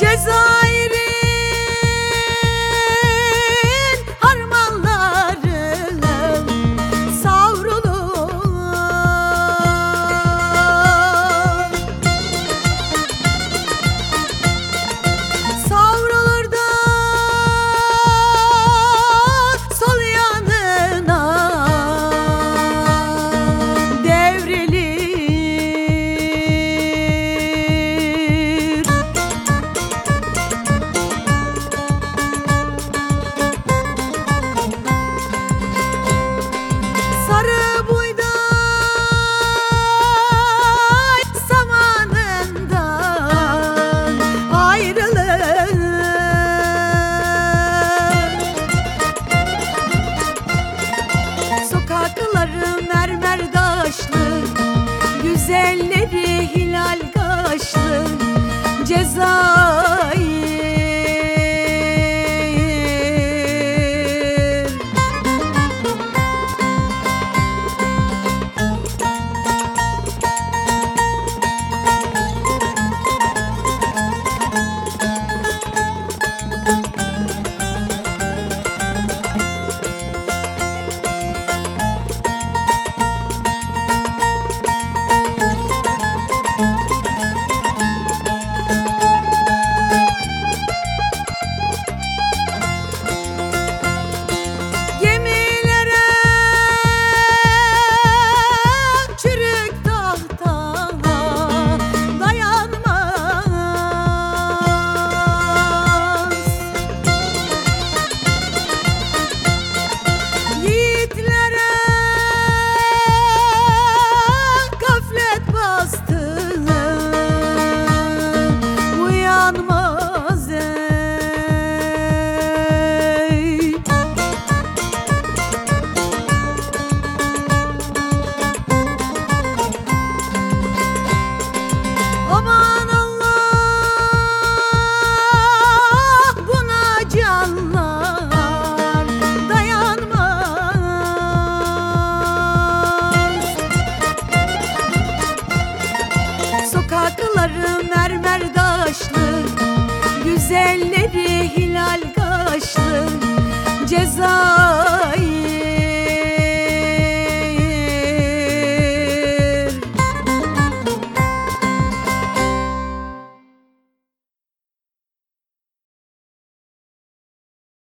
cezayı hilal kaşlı ceza Aman Allah buna canlar dayanmaz. Sokakları mermer daşlı Güzelleri hilal kaşlı Ceza